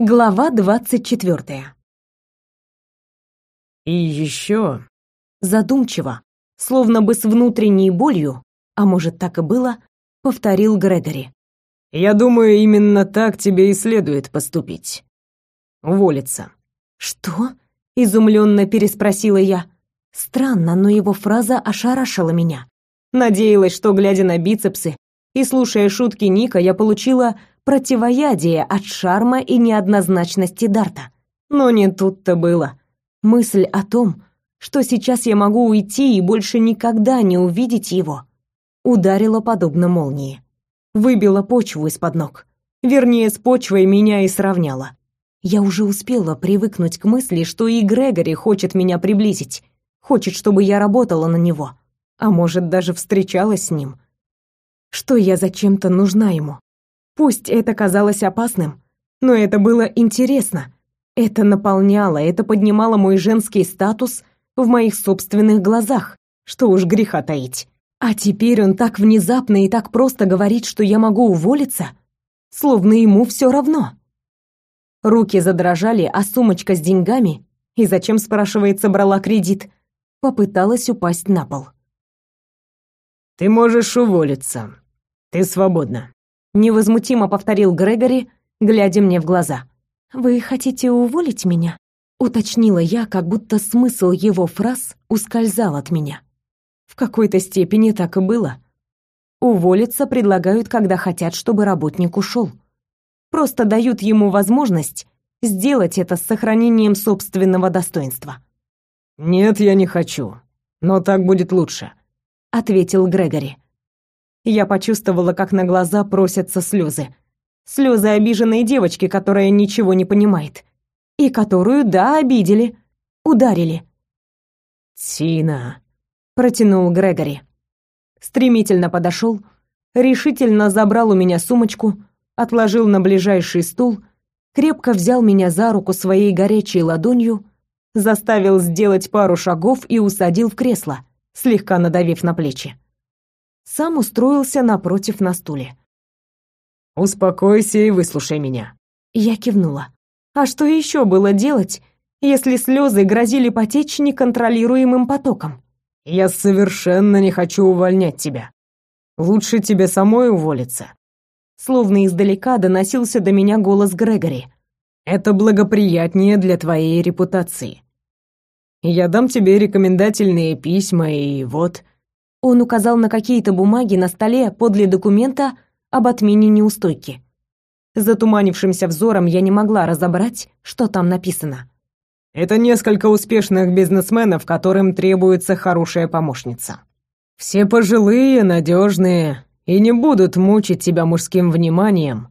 Глава двадцать четвертая. И еще... Задумчиво, словно бы с внутренней болью, а может так и было, повторил Грегори. Я думаю, именно так тебе и следует поступить. Уволиться. Что? Изумленно переспросила я. Странно, но его фраза ошарашила меня. Надеялась, что, глядя на бицепсы и слушая шутки Ника, я получила противоядие от шарма и неоднозначности Дарта. Но не тут-то было. Мысль о том, что сейчас я могу уйти и больше никогда не увидеть его, ударила подобно молнии. Выбила почву из-под ног. Вернее, с почвой меня и сравняла. Я уже успела привыкнуть к мысли, что и Грегори хочет меня приблизить, хочет, чтобы я работала на него, а может, даже встречалась с ним. Что я зачем-то нужна ему? Пусть это казалось опасным, но это было интересно. Это наполняло, это поднимало мой женский статус в моих собственных глазах. Что уж греха таить. А теперь он так внезапно и так просто говорит, что я могу уволиться, словно ему все равно. Руки задрожали, а сумочка с деньгами, и зачем, спрашивается, брала кредит, попыталась упасть на пол. «Ты можешь уволиться. Ты свободна», невозмутимо повторил Грегори, глядя мне в глаза. Вы хотите уволить меня? уточнила я, как будто смысл его фраз ускользал от меня. В какой-то степени так и было. Уволиться предлагают, когда хотят, чтобы работник ушел. Просто дают ему возможность сделать это с сохранением собственного достоинства. Нет, я не хочу, но так будет лучше, ответил Грегори. Я почувствовала, как на глаза просятся слезы. Слезы обиженной девочки, которая ничего не понимает. И которую, да, обидели. Ударили. «Тина», — протянул Грегори. Стремительно подошел, решительно забрал у меня сумочку, отложил на ближайший стул, крепко взял меня за руку своей горячей ладонью, заставил сделать пару шагов и усадил в кресло, слегка надавив на плечи сам устроился напротив на стуле. «Успокойся и выслушай меня». Я кивнула. А что еще было делать, если слезы грозили потечь неконтролируемым потоком? «Я совершенно не хочу увольнять тебя. Лучше тебе самой уволиться». Словно издалека доносился до меня голос Грегори. «Это благоприятнее для твоей репутации. Я дам тебе рекомендательные письма, и вот...» Он указал на какие-то бумаги на столе подле документа об отмене неустойки. Затуманившимся взором я не могла разобрать, что там написано. Это несколько успешных бизнесменов, которым требуется хорошая помощница. Все пожилые, надежные и не будут мучить тебя мужским вниманием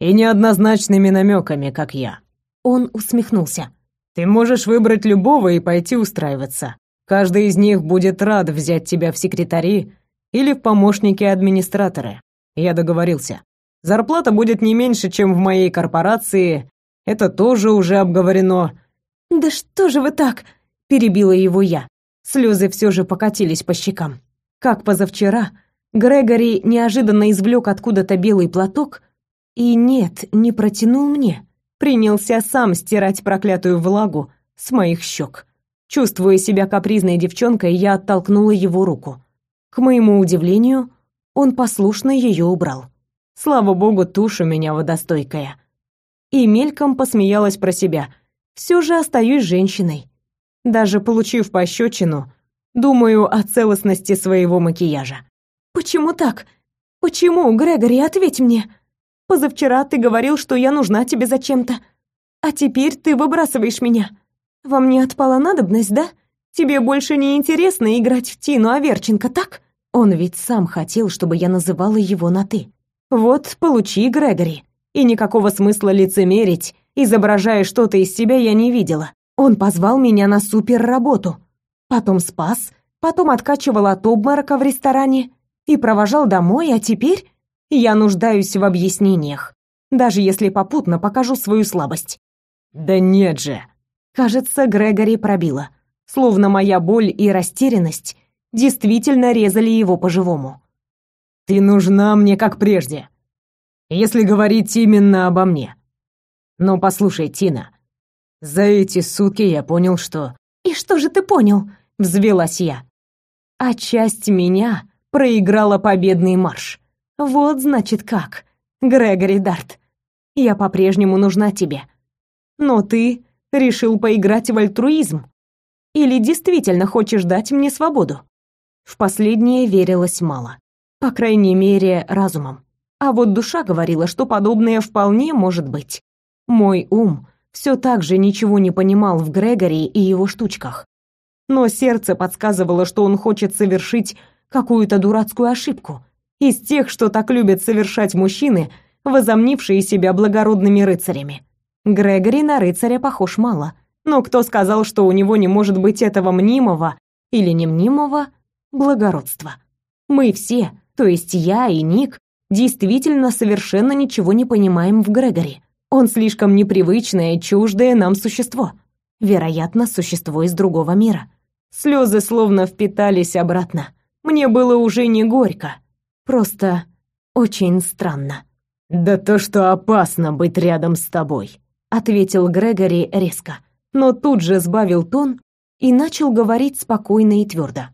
и неоднозначными намеками, как я. Он усмехнулся. Ты можешь выбрать любого и пойти устраиваться. Каждый из них будет рад взять тебя в секретари или в помощники администратора. Я договорился. Зарплата будет не меньше, чем в моей корпорации. Это тоже уже обговорено. Да что же вы так? перебила его я. Слезы все же покатились по щекам. Как позавчера, Грегори неожиданно извлек откуда-то белый платок и нет, не протянул мне. Принялся сам стирать проклятую влагу с моих щек. Чувствуя себя капризной девчонкой, я оттолкнула его руку. К моему удивлению, он послушно ее убрал. Слава богу, тушь у меня водостойкая. И мельком посмеялась про себя. Все же остаюсь женщиной. Даже получив пощечину, думаю о целостности своего макияжа. Почему так? Почему, Грегори, ответь мне? Позавчера ты говорил, что я нужна тебе зачем-то, а теперь ты выбрасываешь меня. Во мне отпала надобность, да? Тебе больше не интересно играть в Тину Аверченко, так? Он ведь сам хотел, чтобы я называла его на «ты». Вот, получи, Грегори. И никакого смысла лицемерить, изображая что-то из себя, я не видела. Он позвал меня на суперработу. Потом спас, потом откачивал от обморока в ресторане и провожал домой, а теперь я нуждаюсь в объяснениях, даже если попутно покажу свою слабость. «Да нет же!» Кажется, Грегори пробило. Словно моя боль и растерянность действительно резали его по-живому. «Ты нужна мне как прежде, если говорить именно обо мне. Но послушай, Тина, за эти сутки я понял, что... И что же ты понял? Взвелась я. А часть меня проиграла победный марш. Вот значит как. Грегори Дарт, я по-прежнему нужна тебе. Но ты решил поиграть в альтруизм. Или действительно хочешь дать мне свободу? В последнее верилось мало. По крайней мере, разумом. А вот душа говорила, что подобное вполне может быть. Мой ум все так же ничего не понимал в Грегори и его штучках. Но сердце подсказывало, что он хочет совершить какую-то дурацкую ошибку. Из тех, что так любят совершать мужчины, возомнившие себя благородными рыцарями. Грегори на рыцаря похож мало. Но кто сказал, что у него не может быть этого мнимого или немнимого благородства? Мы все, то есть я и Ник, действительно совершенно ничего не понимаем в Грегори. Он слишком непривычное, чуждое нам существо. Вероятно, существо из другого мира. Слезы словно впитались обратно. Мне было уже не горько, просто очень странно. «Да то, что опасно быть рядом с тобой», — ответил Грегори резко, но тут же сбавил тон и начал говорить спокойно и твердо.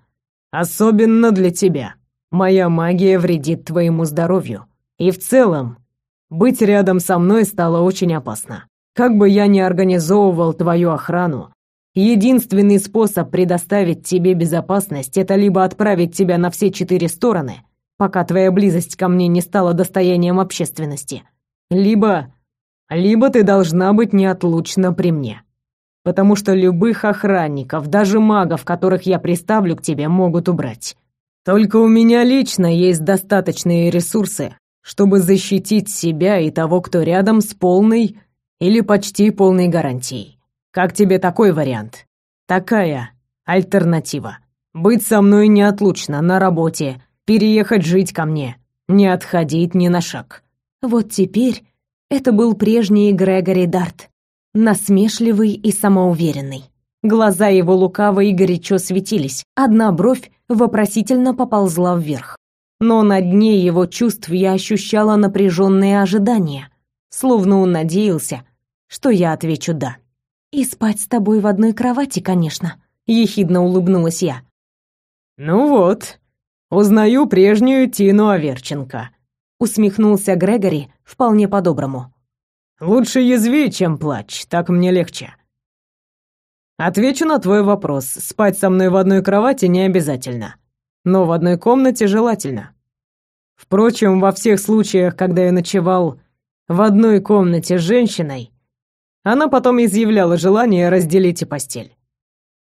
«Особенно для тебя. Моя магия вредит твоему здоровью. И в целом, быть рядом со мной стало очень опасно. Как бы я ни организовывал твою охрану, единственный способ предоставить тебе безопасность — это либо отправить тебя на все четыре стороны — пока твоя близость ко мне не стала достоянием общественности. Либо... либо ты должна быть неотлучна при мне. Потому что любых охранников, даже магов, которых я приставлю к тебе, могут убрать. Только у меня лично есть достаточные ресурсы, чтобы защитить себя и того, кто рядом с полной или почти полной гарантией. Как тебе такой вариант? Такая альтернатива. Быть со мной неотлучно на работе, переехать жить ко мне, не отходить ни на шаг. Вот теперь это был прежний Грегори Дарт, насмешливый и самоуверенный. Глаза его лукаво и горячо светились, одна бровь вопросительно поползла вверх. Но на дне его чувств я ощущала напряженные ожидания, словно он надеялся, что я отвечу «да». «И спать с тобой в одной кровати, конечно», — ехидно улыбнулась я. «Ну вот, Узнаю прежнюю Тину Аверченко», — усмехнулся Грегори вполне по-доброму. «Лучше язви, чем плачь, так мне легче». Отвечу на твой вопрос. Спать со мной в одной кровати не обязательно, но в одной комнате желательно. Впрочем, во всех случаях, когда я ночевал в одной комнате с женщиной, она потом изъявляла желание разделить и постель.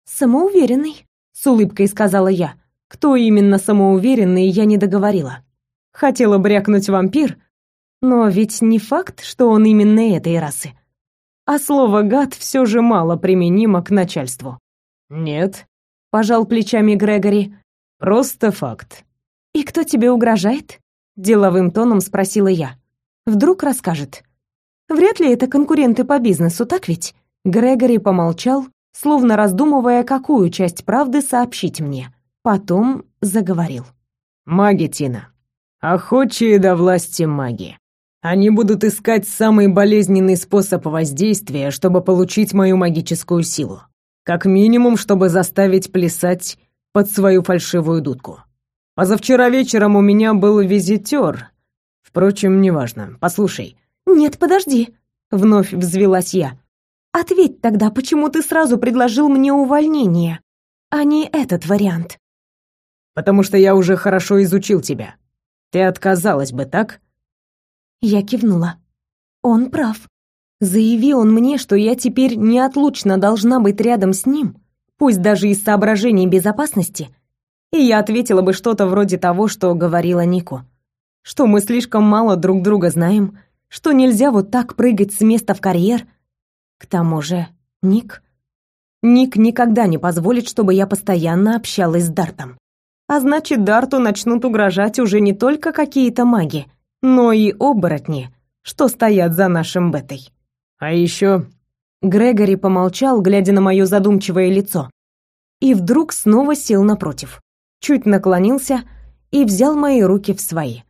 «Самоуверенный», — с улыбкой сказала я. Кто именно самоуверенный, я не договорила. Хотела брякнуть вампир, но ведь не факт, что он именно этой расы. А слово «гад» все же мало применимо к начальству. «Нет», — пожал плечами Грегори. «Просто факт». «И кто тебе угрожает?» — деловым тоном спросила я. «Вдруг расскажет». «Вряд ли это конкуренты по бизнесу, так ведь?» Грегори помолчал, словно раздумывая, какую часть правды сообщить мне. Потом заговорил. «Маги, Тина. Охочие до власти маги. Они будут искать самый болезненный способ воздействия, чтобы получить мою магическую силу. Как минимум, чтобы заставить плясать под свою фальшивую дудку. Позавчера вечером у меня был визитер. Впрочем, неважно. Послушай». «Нет, подожди», — вновь взвелась я. «Ответь тогда, почему ты сразу предложил мне увольнение, а не этот вариант?» потому что я уже хорошо изучил тебя. Ты отказалась бы, так?» Я кивнула. Он прав. Заяви он мне, что я теперь неотлучно должна быть рядом с ним, пусть даже из соображений безопасности, и я ответила бы что-то вроде того, что говорила Нику. Что мы слишком мало друг друга знаем, что нельзя вот так прыгать с места в карьер. К тому же, Ник... Ник никогда не позволит, чтобы я постоянно общалась с Дартом. А значит, Дарту начнут угрожать уже не только какие-то маги, но и оборотни, что стоят за нашим бетой. А еще... Грегори помолчал, глядя на мое задумчивое лицо. И вдруг снова сел напротив. Чуть наклонился и взял мои руки в свои.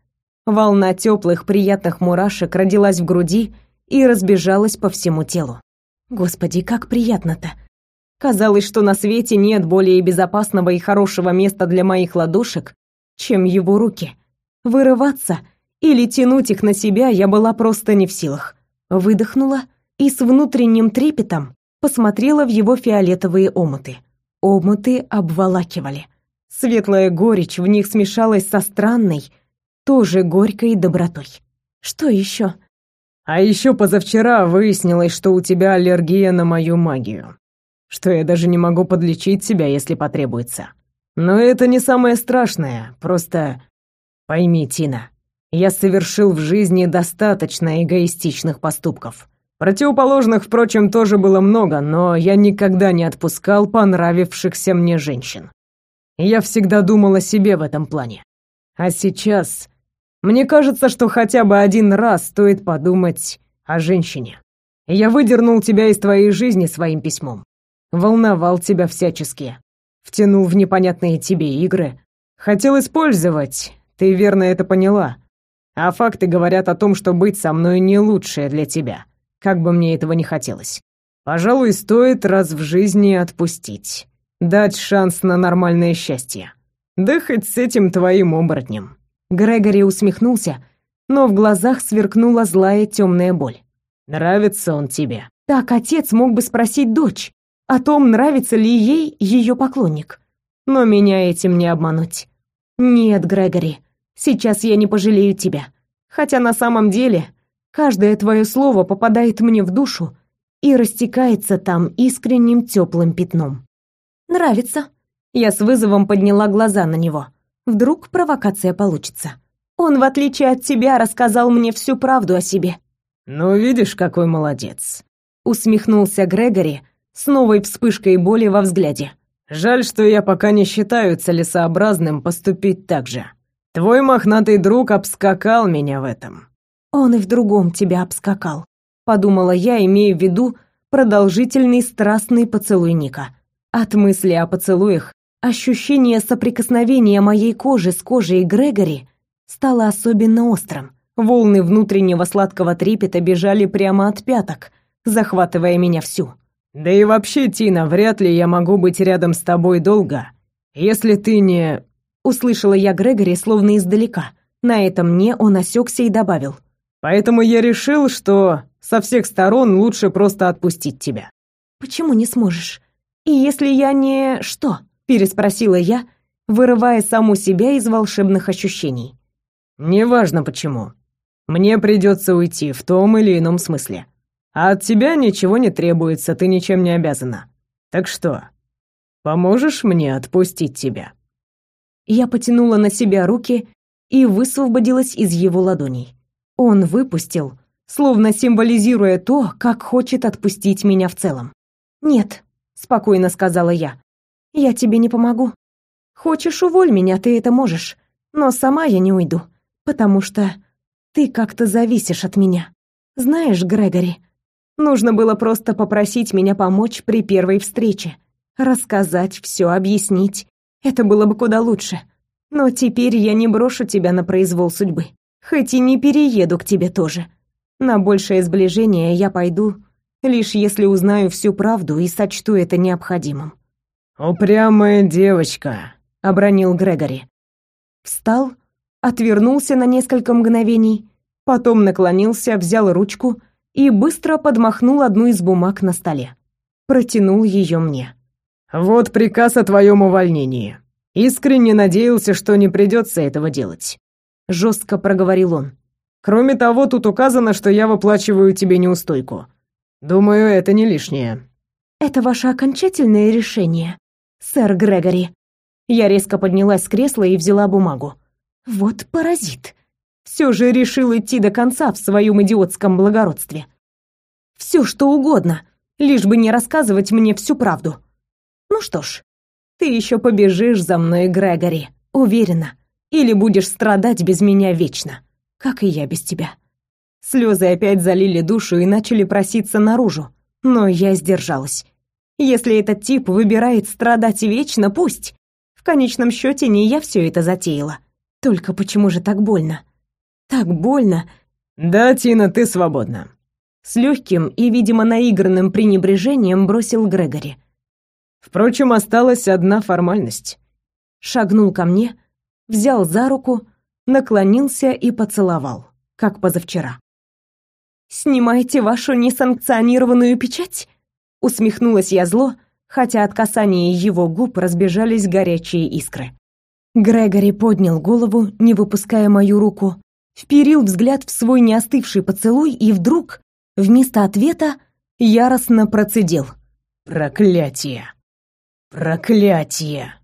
Волна теплых, приятных мурашек родилась в груди и разбежалась по всему телу. Господи, как приятно-то. Казалось, что на свете нет более безопасного и хорошего места для моих ладошек, чем его руки. Вырываться или тянуть их на себя я была просто не в силах. Выдохнула и с внутренним трепетом посмотрела в его фиолетовые омуты. Омуты обволакивали. Светлая горечь в них смешалась со странной, тоже горькой добротой. Что еще? А еще позавчера выяснилось, что у тебя аллергия на мою магию. Что я даже не могу подлечить себя, если потребуется. Но это не самое страшное, просто пойми, Тина, я совершил в жизни достаточно эгоистичных поступков. Противоположных, впрочем, тоже было много, но я никогда не отпускал понравившихся мне женщин. Я всегда думал о себе в этом плане. А сейчас мне кажется, что хотя бы один раз стоит подумать о женщине. Я выдернул тебя из твоей жизни своим письмом. Волновал тебя всячески. Втянул в непонятные тебе игры. Хотел использовать, ты верно это поняла. А факты говорят о том, что быть со мной не лучшее для тебя как бы мне этого не хотелось. Пожалуй, стоит раз в жизни отпустить. Дать шанс на нормальное счастье. Да хоть с этим твоим оборотнем. Грегори усмехнулся, но в глазах сверкнула злая темная боль. Нравится он тебе? Так отец мог бы спросить дочь о том, нравится ли ей ее поклонник. Но меня этим не обмануть. Нет, Грегори, сейчас я не пожалею тебя. Хотя на самом деле Каждое твое слово попадает мне в душу и растекается там искренним теплым пятном. Нравится. Я с вызовом подняла глаза на него. Вдруг провокация получится. Он, в отличие от тебя, рассказал мне всю правду о себе. Ну, видишь, какой молодец. Усмехнулся Грегори с новой вспышкой боли во взгляде. Жаль, что я пока не считаю целесообразным поступить так же. Твой мохнатый друг обскакал меня в этом. Он и в другом тебя обскакал, подумала я, имея в виду продолжительный страстный поцелуй Ника. От мысли о поцелуях ощущение соприкосновения моей кожи с кожей Грегори стало особенно острым. Волны внутреннего сладкого трепета бежали прямо от пяток, захватывая меня всю. Да и вообще, Тина, вряд ли я могу быть рядом с тобой долго, если ты не услышала я Грегори словно издалека. На этом мне он осекся и добавил: Поэтому я решил, что со всех сторон лучше просто отпустить тебя. Почему не сможешь? И если я не что? переспросила я, вырывая саму себя из волшебных ощущений. Неважно почему. Мне придется уйти в том или ином смысле. А от тебя ничего не требуется, ты ничем не обязана. Так что, поможешь мне отпустить тебя? Я потянула на себя руки и высвободилась из его ладоней. Он выпустил, словно символизируя то, как хочет отпустить меня в целом. «Нет», — спокойно сказала я, — «я тебе не помогу. Хочешь, уволь меня, ты это можешь, но сама я не уйду, потому что ты как-то зависишь от меня. Знаешь, Грегори, нужно было просто попросить меня помочь при первой встрече, рассказать все, объяснить. Это было бы куда лучше. Но теперь я не брошу тебя на произвол судьбы. Хоть и не перееду к тебе тоже. На большее сближение я пойду, лишь если узнаю всю правду и сочту это необходимым. «Упрямая девочка», — обронил Грегори. Встал, отвернулся на несколько мгновений, потом наклонился, взял ручку и быстро подмахнул одну из бумаг на столе. Протянул ее мне. «Вот приказ о твоем увольнении. Искренне надеялся, что не придется этого делать жестко проговорил он. Кроме того, тут указано, что я выплачиваю тебе неустойку. Думаю, это не лишнее. Это ваше окончательное решение, сэр Грегори. Я резко поднялась с кресла и взяла бумагу. Вот паразит. Все же решил идти до конца в своем идиотском благородстве. Все что угодно, лишь бы не рассказывать мне всю правду. Ну что ж, ты еще побежишь за мной, Грегори, уверена или будешь страдать без меня вечно, как и я без тебя. Слезы опять залили душу и начали проситься наружу, но я сдержалась. Если этот тип выбирает страдать вечно, пусть. В конечном счете не я все это затеяла. Только почему же так больно? Так больно. Да, Тина, ты свободна. С легким и, видимо, наигранным пренебрежением бросил Грегори. Впрочем, осталась одна формальность. Шагнул ко мне, взял за руку, наклонился и поцеловал, как позавчера. «Снимайте вашу несанкционированную печать?» Усмехнулась я зло, хотя от касания его губ разбежались горячие искры. Грегори поднял голову, не выпуская мою руку, вперил взгляд в свой неостывший поцелуй и вдруг, вместо ответа, яростно процедил. «Проклятие! Проклятие!»